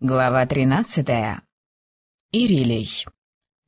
Глава 13. Ирилей.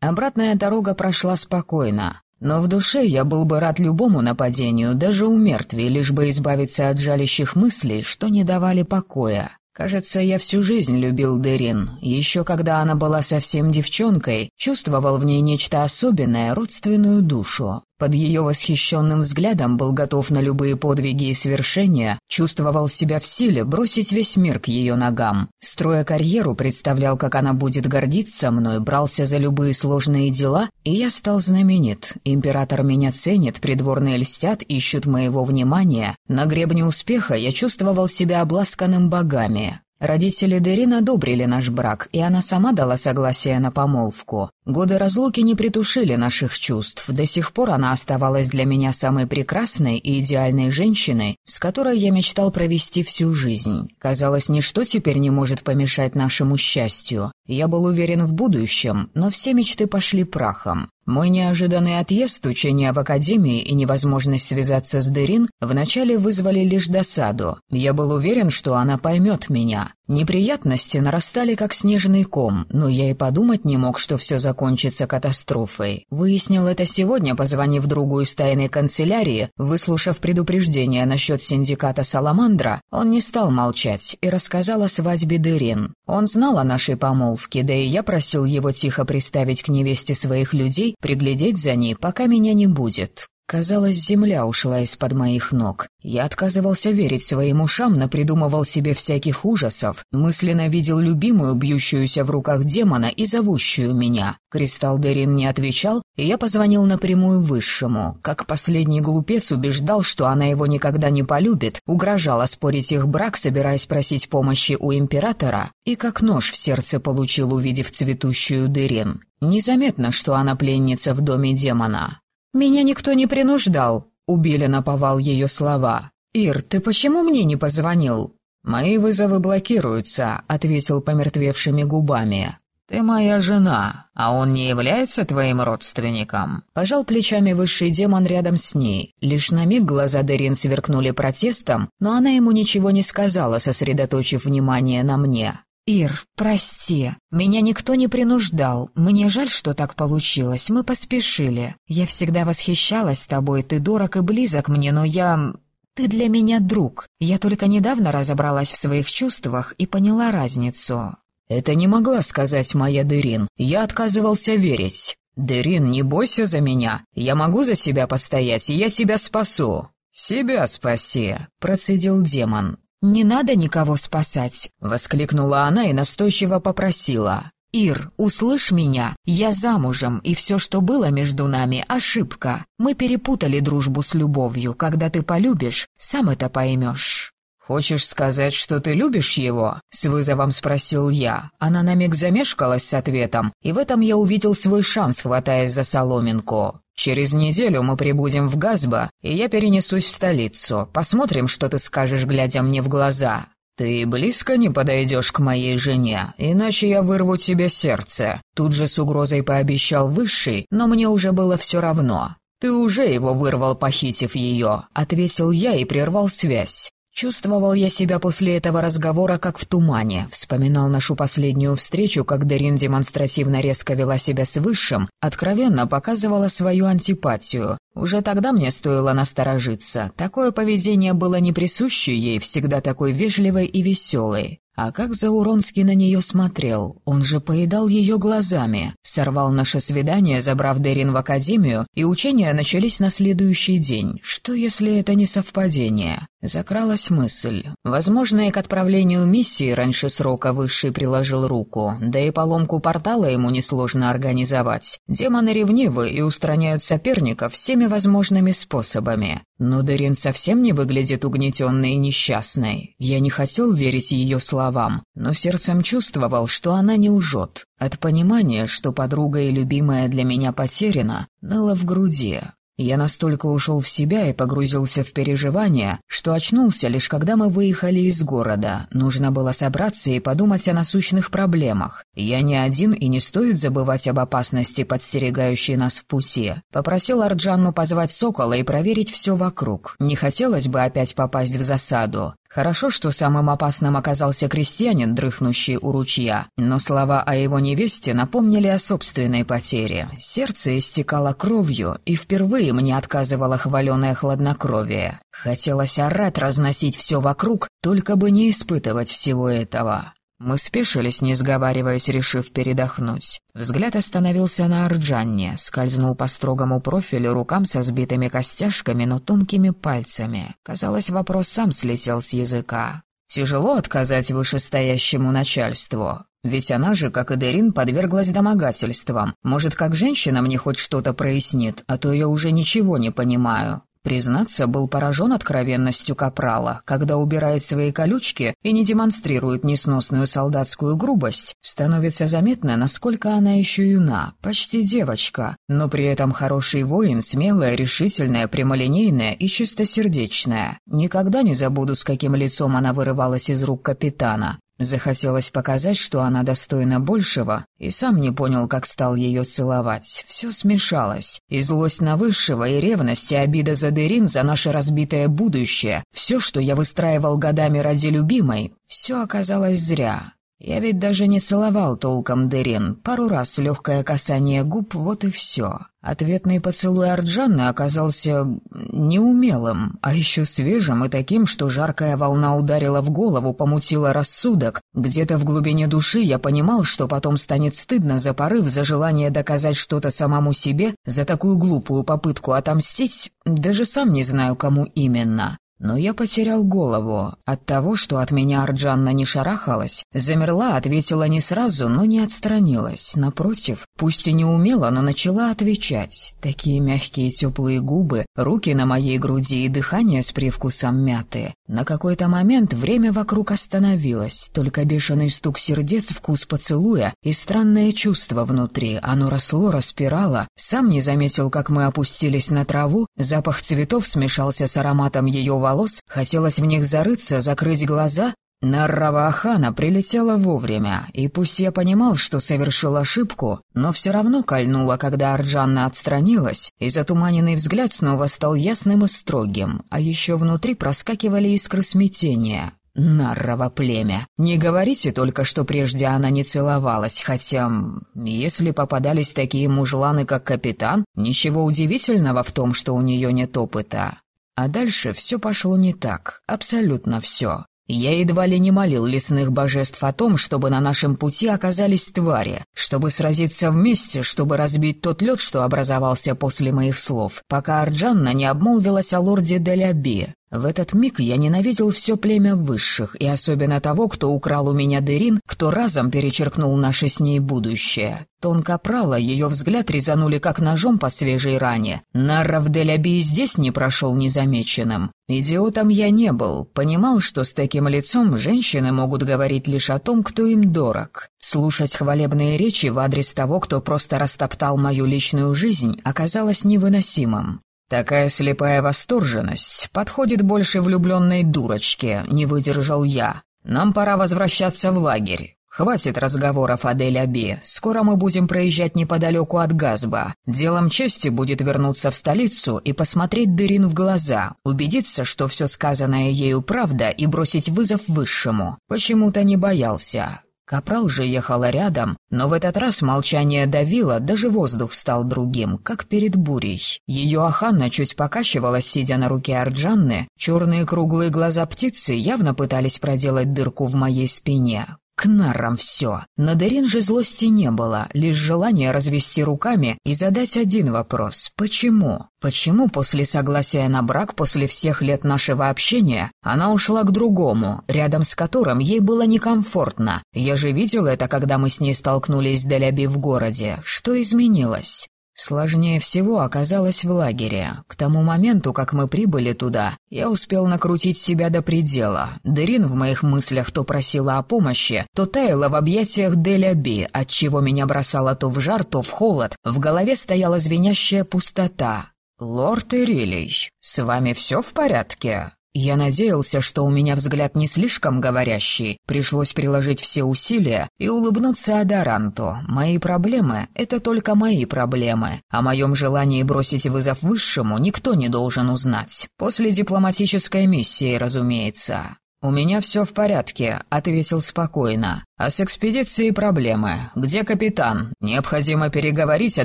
Обратная дорога прошла спокойно, но в душе я был бы рад любому нападению, даже у мертвей, лишь бы избавиться от жалящих мыслей, что не давали покоя. Кажется, я всю жизнь любил Дерин. Еще когда она была совсем девчонкой, чувствовал в ней нечто особенное, родственную душу. Под ее восхищенным взглядом был готов на любые подвиги и свершения, чувствовал себя в силе бросить весь мир к ее ногам. Строя карьеру, представлял, как она будет гордиться мной, брался за любые сложные дела, и я стал знаменит. Император меня ценит, придворные льстят, ищут моего внимания. На гребне успеха я чувствовал себя обласканным богами. Родители Дерин одобрили наш брак, и она сама дала согласие на помолвку. Годы разлуки не притушили наших чувств. До сих пор она оставалась для меня самой прекрасной и идеальной женщиной, с которой я мечтал провести всю жизнь. Казалось, ничто теперь не может помешать нашему счастью. Я был уверен в будущем, но все мечты пошли прахом. Мой неожиданный отъезд, учение в академии и невозможность связаться с Дерин вначале вызвали лишь досаду. Я был уверен, что она поймет меня. Неприятности нарастали как снежный ком, но я и подумать не мог, что все закончится катастрофой. Выяснил это сегодня, позвонив другу из тайной канцелярии, выслушав предупреждение насчет синдиката «Саламандра», он не стал молчать и рассказал о свадьбе Дерин. Он знал о нашей помолвке, да и я просил его тихо приставить к невесте своих людей, приглядеть за ней, пока меня не будет. Казалось, земля ушла из-под моих ног. Я отказывался верить своим ушам, напридумывал себе всяких ужасов, мысленно видел любимую, бьющуюся в руках демона и зовущую меня. Кристалл Дерин не отвечал, и я позвонил напрямую Высшему. Как последний глупец убеждал, что она его никогда не полюбит, угрожал оспорить их брак, собираясь просить помощи у императора, и как нож в сердце получил, увидев цветущую Дерин. Незаметно, что она пленница в доме демона. «Меня никто не принуждал», — убили наповал ее слова. «Ир, ты почему мне не позвонил?» «Мои вызовы блокируются», — ответил помертвевшими губами. «Ты моя жена, а он не является твоим родственником?» Пожал плечами высший демон рядом с ней. Лишь на миг глаза Дерин сверкнули протестом, но она ему ничего не сказала, сосредоточив внимание на мне. «Ир, прости. Меня никто не принуждал. Мне жаль, что так получилось. Мы поспешили. Я всегда восхищалась тобой. Ты дорог и близок мне, но я... Ты для меня друг. Я только недавно разобралась в своих чувствах и поняла разницу». «Это не могла сказать моя Дерин. Я отказывался верить. Дерин, не бойся за меня. Я могу за себя постоять, и я тебя спасу». «Себя спаси», — процедил демон. «Не надо никого спасать!» — воскликнула она и настойчиво попросила. «Ир, услышь меня, я замужем, и все, что было между нами, — ошибка. Мы перепутали дружбу с любовью. Когда ты полюбишь, сам это поймешь». «Хочешь сказать, что ты любишь его?» — с вызовом спросил я. Она на миг замешкалась с ответом, и в этом я увидел свой шанс, хватаясь за соломинку. Через неделю мы прибудем в Газба, и я перенесусь в столицу. Посмотрим, что ты скажешь, глядя мне в глаза. Ты близко не подойдешь к моей жене, иначе я вырву тебе сердце. Тут же с угрозой пообещал Высший, но мне уже было все равно. «Ты уже его вырвал, похитив ее», — ответил я и прервал связь. Чувствовал я себя после этого разговора как в тумане. Вспоминал нашу последнюю встречу, как Дерин демонстративно резко вела себя с Высшим, откровенно показывала свою антипатию. Уже тогда мне стоило насторожиться. Такое поведение было не присуще ей, всегда такой вежливой и веселой. А как Зауронский на нее смотрел? Он же поедал ее глазами. Сорвал наше свидание, забрав Дерин в академию, и учения начались на следующий день. Что, если это не совпадение? Закралась мысль. Возможно, и к отправлению миссии раньше срока Высший приложил руку, да и поломку портала ему несложно организовать. Демоны ревнивы и устраняют соперников всеми возможными способами. Но Дерин совсем не выглядит угнетенной и несчастной. Я не хотел верить ее словам, но сердцем чувствовал, что она не лжет. От понимания, что подруга и любимая для меня потеряна, ныло в груди. Я настолько ушел в себя и погрузился в переживания, что очнулся лишь когда мы выехали из города. Нужно было собраться и подумать о насущных проблемах. Я не один и не стоит забывать об опасности, подстерегающей нас в пути. Попросил Арджанну позвать Сокола и проверить все вокруг. Не хотелось бы опять попасть в засаду. Хорошо, что самым опасным оказался крестьянин, дрыхнущий у ручья, но слова о его невесте напомнили о собственной потере. Сердце истекало кровью, и впервые мне отказывало хваленое хладнокровие. Хотелось орать, разносить все вокруг, только бы не испытывать всего этого. Мы спешились, не сговариваясь, решив передохнуть. Взгляд остановился на Арджанне, скользнул по строгому профилю рукам со сбитыми костяшками, но тонкими пальцами. Казалось, вопрос сам слетел с языка. Тяжело отказать вышестоящему начальству. Ведь она же, как и Дерин, подверглась домогательствам. Может, как женщина мне хоть что-то прояснит, а то я уже ничего не понимаю. Признаться, был поражен откровенностью Капрала, когда убирает свои колючки и не демонстрирует несносную солдатскую грубость, становится заметно, насколько она еще юна, почти девочка, но при этом хороший воин, смелая, решительная, прямолинейная и чистосердечная. Никогда не забуду, с каким лицом она вырывалась из рук капитана. Захотелось показать, что она достойна большего, и сам не понял, как стал ее целовать. Все смешалось. И злость на высшего, и ревность, и обида за Дерин, за наше разбитое будущее. Все, что я выстраивал годами ради любимой, все оказалось зря. Я ведь даже не целовал толком Дерин. Пару раз легкое касание губ, вот и все. Ответный поцелуй Арджаны оказался неумелым, а еще свежим и таким, что жаркая волна ударила в голову, помутила рассудок. Где-то в глубине души я понимал, что потом станет стыдно за порыв, за желание доказать что-то самому себе, за такую глупую попытку отомстить, даже сам не знаю, кому именно. Но я потерял голову. От того, что от меня Арджанна не шарахалась, замерла, ответила не сразу, но не отстранилась. Напротив, пусть и не умела, но начала отвечать. Такие мягкие теплые губы, руки на моей груди и дыхание с привкусом мяты. На какой-то момент время вокруг остановилось, только бешеный стук сердец, вкус поцелуя и странное чувство внутри. Оно росло, распирало. Сам не заметил, как мы опустились на траву, запах цветов смешался с ароматом ее волос, хотелось в них зарыться, закрыть глаза. Наррава Ахана прилетела вовремя, и пусть я понимал, что совершил ошибку, но все равно кольнула, когда Арджанна отстранилась, и затуманенный взгляд снова стал ясным и строгим, а еще внутри проскакивали искры смятения. Наррово племя. Не говорите только, что прежде она не целовалась, хотя... Если попадались такие мужланы, как капитан, ничего удивительного в том, что у нее нет опыта. А дальше все пошло не так, абсолютно все. Я едва ли не молил лесных божеств о том, чтобы на нашем пути оказались твари, чтобы сразиться вместе, чтобы разбить тот лед, что образовался после моих слов, пока Арджанна не обмолвилась о лорде Деляби. В этот миг я ненавидел все племя высших, и особенно того, кто украл у меня Дерин, кто разом перечеркнул наше с ней будущее. Тон капрала, ее взгляд резанули как ножом по свежей ране. Нарров Деляби и здесь не прошел незамеченным. Идиотом я не был, понимал, что с таким лицом женщины могут говорить лишь о том, кто им дорог. Слушать хвалебные речи в адрес того, кто просто растоптал мою личную жизнь, оказалось невыносимым. Такая слепая восторженность подходит больше влюбленной дурочке, не выдержал я. Нам пора возвращаться в лагерь. Хватит разговоров о Дель-Аби. Скоро мы будем проезжать неподалеку от Газба. Делом чести будет вернуться в столицу и посмотреть Дырин в глаза, убедиться, что все сказанное ею правда, и бросить вызов высшему. Почему-то не боялся. Капрал же ехала рядом, но в этот раз молчание давило, даже воздух стал другим, как перед бурей. Ее Аханна чуть покачивалась, сидя на руке Арджанны, черные круглые глаза птицы явно пытались проделать дырку в моей спине. К нарам все. На Дерин же злости не было, лишь желание развести руками и задать один вопрос. Почему? Почему после согласия на брак, после всех лет нашего общения, она ушла к другому, рядом с которым ей было некомфортно? Я же видел это, когда мы с ней столкнулись с Деляби в городе. Что изменилось? Сложнее всего оказалось в лагере. К тому моменту, как мы прибыли туда, я успел накрутить себя до предела. Дерин в моих мыслях то просила о помощи, то таяла в объятиях Деля Би, отчего меня бросало то в жар, то в холод. В голове стояла звенящая пустота. «Лорд Ирилий, с вами все в порядке?» Я надеялся, что у меня взгляд не слишком говорящий, пришлось приложить все усилия и улыбнуться Адаранту. Мои проблемы — это только мои проблемы. О моем желании бросить вызов высшему никто не должен узнать. После дипломатической миссии, разумеется. «У меня все в порядке», — ответил спокойно. «А с экспедицией проблемы. Где капитан? Необходимо переговорить о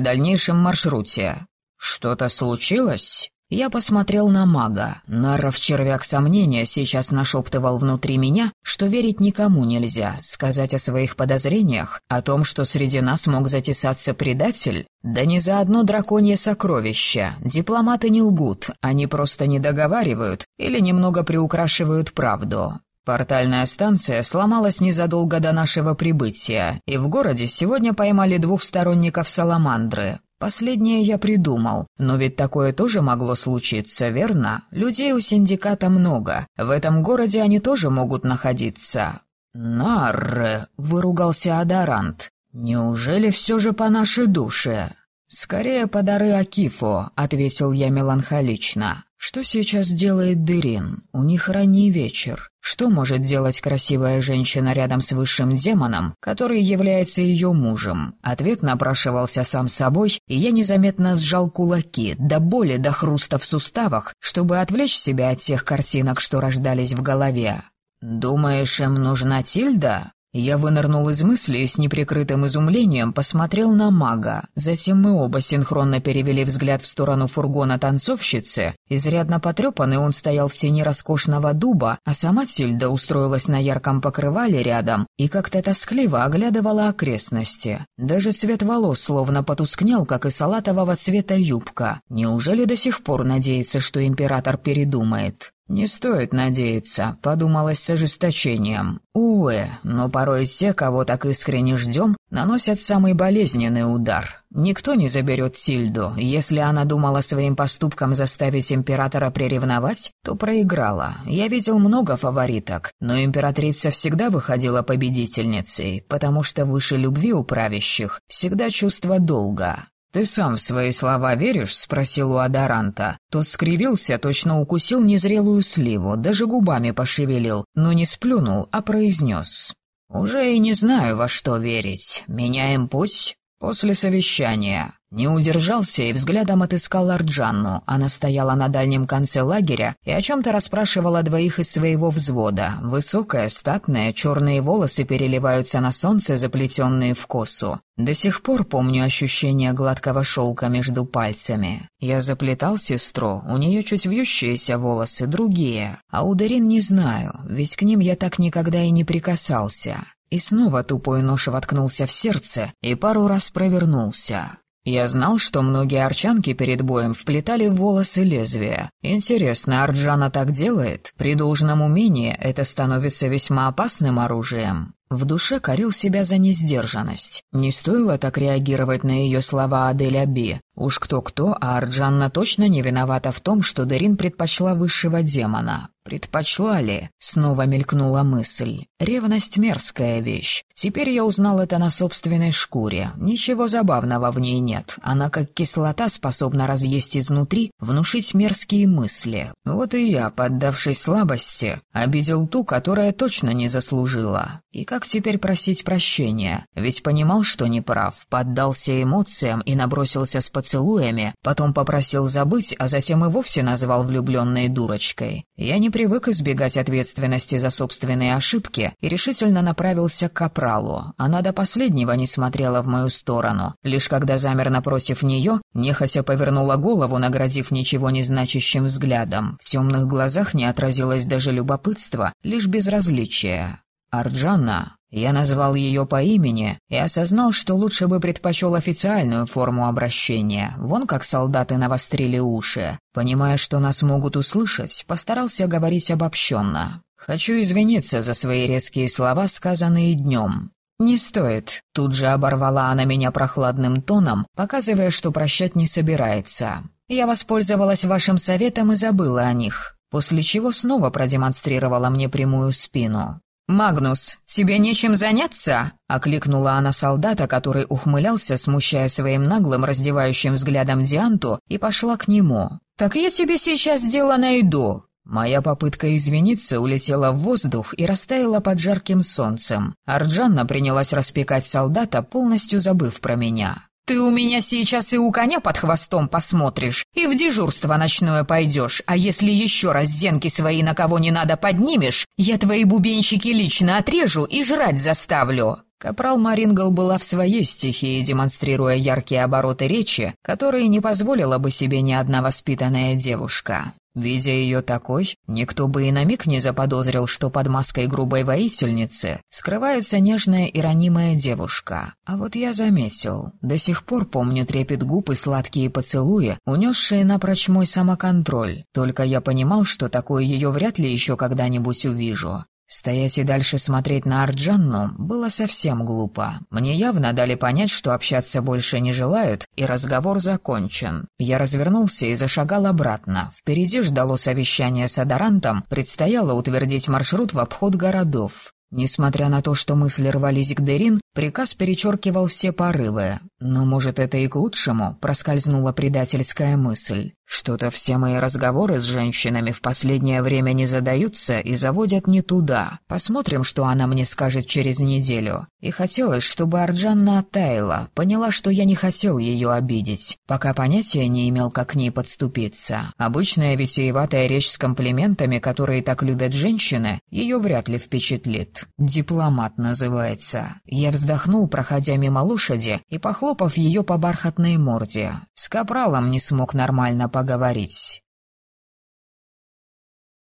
дальнейшем маршруте». «Что-то случилось?» Я посмотрел на мага. Нарров червяк сомнения сейчас нашептывал внутри меня, что верить никому нельзя, сказать о своих подозрениях, о том, что среди нас мог затесаться предатель. Да не за одно драконье сокровище. Дипломаты не лгут, они просто не договаривают или немного приукрашивают правду. Портальная станция сломалась незадолго до нашего прибытия, и в городе сегодня поймали двух сторонников Саламандры. Последнее я придумал, но ведь такое тоже могло случиться, верно? Людей у синдиката много, в этом городе они тоже могут находиться. «Нарре!» — выругался Адарант. «Неужели все же по нашей душе?» «Скорее по дары Акифо», — ответил я меланхолично. «Что сейчас делает Дырин? У них ранний вечер. Что может делать красивая женщина рядом с высшим демоном, который является ее мужем? Ответ напрашивался сам собой, и я незаметно сжал кулаки, до боли, до хруста в суставах, чтобы отвлечь себя от тех картинок, что рождались в голове. «Думаешь, им нужна Тильда?» Я вынырнул из мысли и с неприкрытым изумлением посмотрел на мага. Затем мы оба синхронно перевели взгляд в сторону фургона танцовщицы. Изрядно потрепанный он стоял в тени роскошного дуба, а сама Тильда устроилась на ярком покрывале рядом и как-то тоскливо оглядывала окрестности. Даже цвет волос словно потускнел, как и салатового цвета юбка. Неужели до сих пор надеется, что император передумает? «Не стоит надеяться», — подумалось с ожесточением. «Увы, но порой все, кого так искренне ждем, наносят самый болезненный удар. Никто не заберет Сильду. Если она думала своим поступком заставить императора приревновать, то проиграла. Я видел много фавориток, но императрица всегда выходила победительницей, потому что выше любви у правящих всегда чувство долга. «Ты сам в свои слова веришь?» — спросил у Адаранта. Тот скривился, точно укусил незрелую сливу, даже губами пошевелил, но не сплюнул, а произнес. «Уже и не знаю, во что верить. Меняем путь?» После совещания. Не удержался и взглядом отыскал Арджанну. Она стояла на дальнем конце лагеря и о чем-то расспрашивала двоих из своего взвода. Высокая, статная, черные волосы переливаются на солнце, заплетенные в косу. До сих пор помню ощущение гладкого шелка между пальцами. Я заплетал сестру, у нее чуть вьющиеся волосы, другие. А у Дарин не знаю, ведь к ним я так никогда и не прикасался. И снова тупой нож воткнулся в сердце и пару раз провернулся. Я знал, что многие арчанки перед боем вплетали в волосы лезвия. Интересно, Арджана так делает? При должном умении это становится весьма опасным оружием. В душе корил себя за несдержанность. Не стоило так реагировать на ее слова Аделя Би. Уж кто-кто, а Арджанна точно не виновата в том, что Дерин предпочла высшего демона. «Предпочла ли?» — снова мелькнула мысль. «Ревность — мерзкая вещь. Теперь я узнал это на собственной шкуре. Ничего забавного в ней нет. Она, как кислота, способна разъесть изнутри, внушить мерзкие мысли. Вот и я, поддавшись слабости, обидел ту, которая точно не заслужила. И как теперь просить прощения? Ведь понимал, что не прав, поддался эмоциям и набросился с поцелуями, потом попросил забыть, а затем и вовсе назвал влюбленной дурочкой. Я не привык избегать ответственности за собственные ошибки и решительно направился к капралу. Она до последнего не смотрела в мою сторону. Лишь когда замер напротив нее, нехотя повернула голову, наградив ничего не значащим взглядом. В темных глазах не отразилось даже любопытство, лишь безразличие. Арджана. Я назвал ее по имени и осознал, что лучше бы предпочел официальную форму обращения. Вон как солдаты навострили уши. Понимая, что нас могут услышать, постарался говорить обобщенно. «Хочу извиниться за свои резкие слова, сказанные днем. «Не стоит», — тут же оборвала она меня прохладным тоном, показывая, что прощать не собирается. «Я воспользовалась вашим советом и забыла о них», после чего снова продемонстрировала мне прямую спину. «Магнус, тебе нечем заняться?» — окликнула она солдата, который ухмылялся, смущая своим наглым, раздевающим взглядом Дианту, и пошла к нему. «Так я тебе сейчас дело найду!» Моя попытка извиниться улетела в воздух и растаяла под жарким солнцем. Арджанна принялась распекать солдата, полностью забыв про меня. Ты у меня сейчас и у коня под хвостом посмотришь, и в дежурство ночное пойдешь, а если еще раз зенки свои на кого не надо поднимешь, я твои бубенщики лично отрежу и жрать заставлю». Капрал Марингл была в своей стихии, демонстрируя яркие обороты речи, которые не позволила бы себе ни одна воспитанная девушка. Видя ее такой, никто бы и на миг не заподозрил, что под маской грубой воительницы скрывается нежная и ранимая девушка. А вот я заметил, до сих пор помню трепет губ и сладкие поцелуи, унесшие напрочь мой самоконтроль. Только я понимал, что такое ее вряд ли еще когда-нибудь увижу. Стоять и дальше смотреть на Арджанну было совсем глупо. Мне явно дали понять, что общаться больше не желают, и разговор закончен. Я развернулся и зашагал обратно. Впереди ждало совещание с Адарантом, предстояло утвердить маршрут в обход городов. Несмотря на то, что мысли рвались к Дерин, приказ перечеркивал все порывы. Но, может, это и к лучшему, проскользнула предательская мысль. Что-то все мои разговоры с женщинами в последнее время не задаются и заводят не туда. Посмотрим, что она мне скажет через неделю. И хотелось, чтобы Арджанна оттаяла, поняла, что я не хотел ее обидеть, пока понятия не имел, как к ней подступиться. Обычная витиеватая речь с комплиментами, которые так любят женщины, ее вряд ли впечатлит. Дипломат называется. Я вздохнул, проходя мимо лошади и похлопав ее по бархатной морде. С капралом не смог нормально поговорить.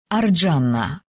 Арджанна.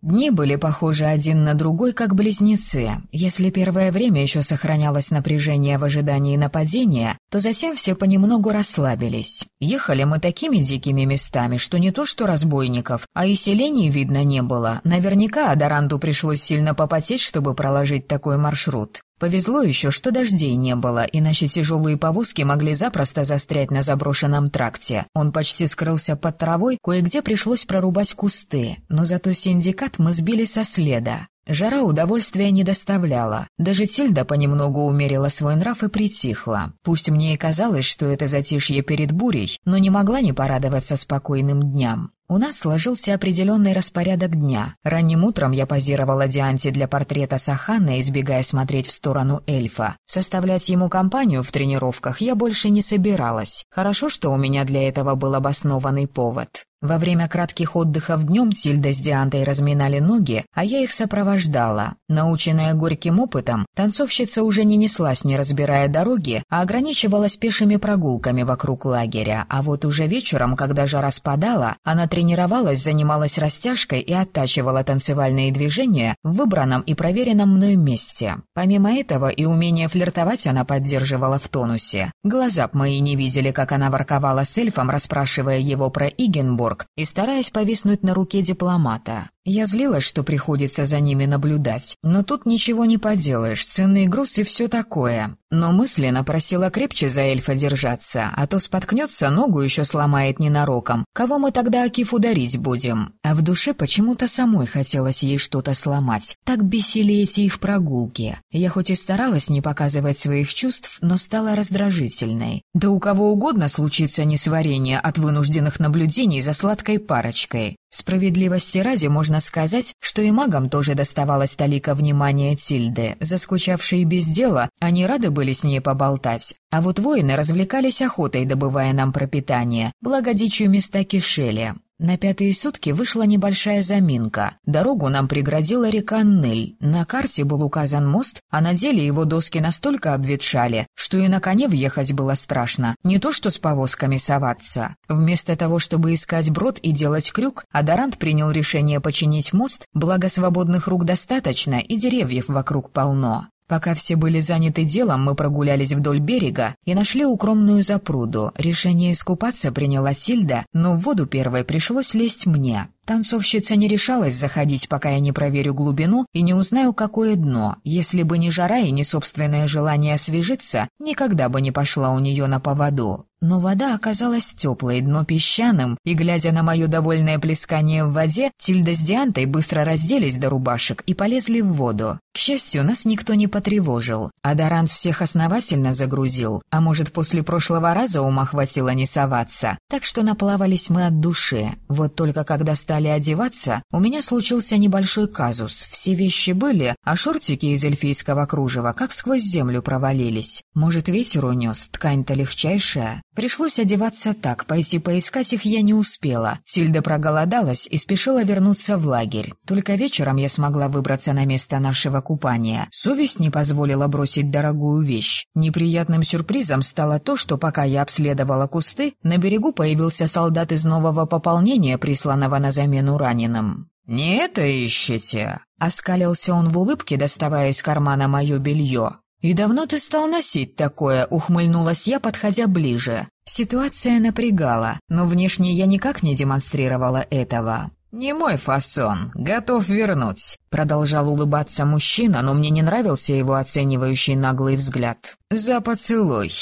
Дни были похожи один на другой, как близнецы. Если первое время еще сохранялось напряжение в ожидании нападения, то затем все понемногу расслабились. Ехали мы такими дикими местами, что не то что разбойников, а и селений видно не было. Наверняка Адаранту пришлось сильно попотеть, чтобы проложить такой маршрут. Повезло еще, что дождей не было, иначе тяжелые повозки могли запросто застрять на заброшенном тракте. Он почти скрылся под травой, кое-где пришлось прорубать кусты, но зато синдикат мы сбили со следа. Жара удовольствия не доставляла. Даже Тильда понемногу умерила свой нрав и притихла. Пусть мне и казалось, что это затишье перед бурей, но не могла не порадоваться спокойным дням. У нас сложился определенный распорядок дня. Ранним утром я позировала Дианте для портрета Сахана, избегая смотреть в сторону эльфа. Составлять ему компанию в тренировках я больше не собиралась. Хорошо, что у меня для этого был обоснованный повод. Во время кратких отдыхов днем Тильда с Диантой разминали ноги, а я их сопровождала. Наученная горьким опытом, танцовщица уже не неслась, не разбирая дороги, а ограничивалась пешими прогулками вокруг лагеря. А вот уже вечером, когда жара спадала, она тренировалась, занималась растяжкой и оттачивала танцевальные движения в выбранном и проверенном мной месте. Помимо этого и умение флиртовать она поддерживала в тонусе. Глаза б мои не видели, как она ворковала с эльфом, расспрашивая его про Игенбург, Нью-Йорк и стараясь повиснуть на руке дипломата. Я злилась, что приходится за ними наблюдать, но тут ничего не поделаешь, ценный груз и все такое. Но мысленно просила крепче за эльфа держаться, а то споткнется, ногу еще сломает ненароком. Кого мы тогда Акиф ударить будем? А в душе почему-то самой хотелось ей что-то сломать. Так бесили эти их прогулки. Я хоть и старалась не показывать своих чувств, но стала раздражительной. Да у кого угодно случится несварение от вынужденных наблюдений за сладкой парочкой. Справедливости ради можно сказать, что и магам тоже доставалось талика внимания Тильды. Заскучавшие без дела, они рады были с ней поболтать. А вот воины развлекались охотой, добывая нам пропитание, благо дичью места кишели. На пятые сутки вышла небольшая заминка. Дорогу нам преградила река Нель. На карте был указан мост, а на деле его доски настолько обветшали, что и на коне въехать было страшно, не то что с повозками соваться. Вместо того, чтобы искать брод и делать крюк, Адарант принял решение починить мост, благо свободных рук достаточно и деревьев вокруг полно. Пока все были заняты делом, мы прогулялись вдоль берега и нашли укромную запруду. Решение искупаться приняла Сильда, но в воду первой пришлось лезть мне. Танцовщица не решалась заходить, пока я не проверю глубину и не узнаю, какое дно. Если бы не жара и не собственное желание освежиться, никогда бы не пошла у нее на поводу. Но вода оказалась теплой, дно песчаным, и, глядя на мое довольное плескание в воде, Тильда с Диантой быстро разделись до рубашек и полезли в воду. К счастью, нас никто не потревожил, а Доранс всех основательно загрузил, а может, после прошлого раза ума хватило не соваться, так что наплавались мы от души. Вот только когда стали одеваться, у меня случился небольшой казус. Все вещи были, а шортики из эльфийского кружева как сквозь землю провалились. Может, ветер унес, ткань-то легчайшая. Пришлось одеваться так, пойти поискать их я не успела. Сильда проголодалась и спешила вернуться в лагерь. Только вечером я смогла выбраться на место нашего купания. Совесть не позволила бросить дорогую вещь. Неприятным сюрпризом стало то, что пока я обследовала кусты, на берегу появился солдат из нового пополнения, присланного на замену раненым. «Не это ищете?» — оскалился он в улыбке, доставая из кармана мое белье. «И давно ты стал носить такое?» — ухмыльнулась я, подходя ближе. Ситуация напрягала, но внешне я никак не демонстрировала этого. «Не мой фасон, готов вернуть», — продолжал улыбаться мужчина, но мне не нравился его оценивающий наглый взгляд. «За поцелуй».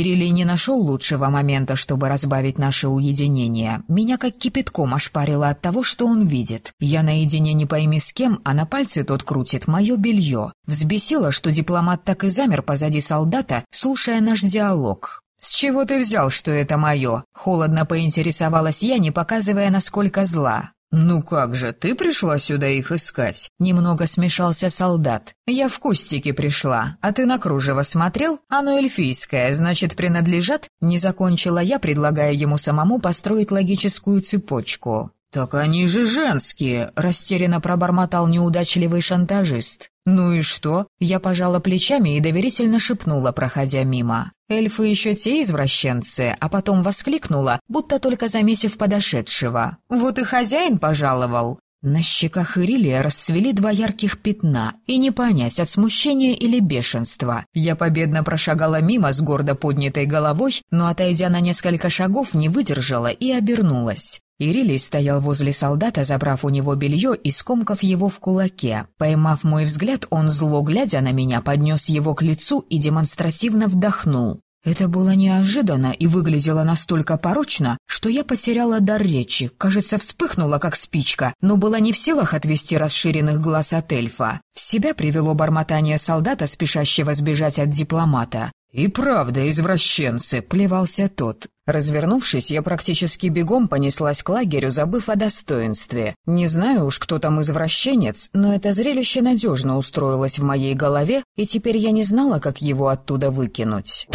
Ирилий не нашел лучшего момента, чтобы разбавить наше уединение. Меня как кипятком ошпарило от того, что он видит. Я наедине не пойми с кем, а на пальце тот крутит мое белье. Взбесило, что дипломат так и замер позади солдата, слушая наш диалог. «С чего ты взял, что это мое?» Холодно поинтересовалась я, не показывая, насколько зла. «Ну как же, ты пришла сюда их искать?» Немного смешался солдат. «Я в кустике пришла, а ты на кружево смотрел? Оно эльфийское, значит, принадлежат?» Не закончила я, предлагая ему самому построить логическую цепочку. «Так они же женские!» — растерянно пробормотал неудачливый шантажист. «Ну и что?» — я пожала плечами и доверительно шепнула, проходя мимо. Эльфы еще те извращенцы, а потом воскликнула, будто только заметив подошедшего. «Вот и хозяин пожаловал!» На щеках Ирилия расцвели два ярких пятна, и не понять, от смущения или бешенства. Я победно прошагала мимо с гордо поднятой головой, но, отойдя на несколько шагов, не выдержала и обернулась. Ирилий стоял возле солдата, забрав у него белье и скомкав его в кулаке. Поймав мой взгляд, он, зло глядя на меня, поднес его к лицу и демонстративно вдохнул. Это было неожиданно и выглядело настолько порочно, что я потеряла дар речи, кажется, вспыхнула как спичка, но была не в силах отвести расширенных глаз от эльфа. В себя привело бормотание солдата, спешащего сбежать от дипломата. «И правда, извращенцы!» — плевался тот. Развернувшись, я практически бегом понеслась к лагерю, забыв о достоинстве. Не знаю уж, кто там извращенец, но это зрелище надежно устроилось в моей голове, и теперь я не знала, как его оттуда выкинуть.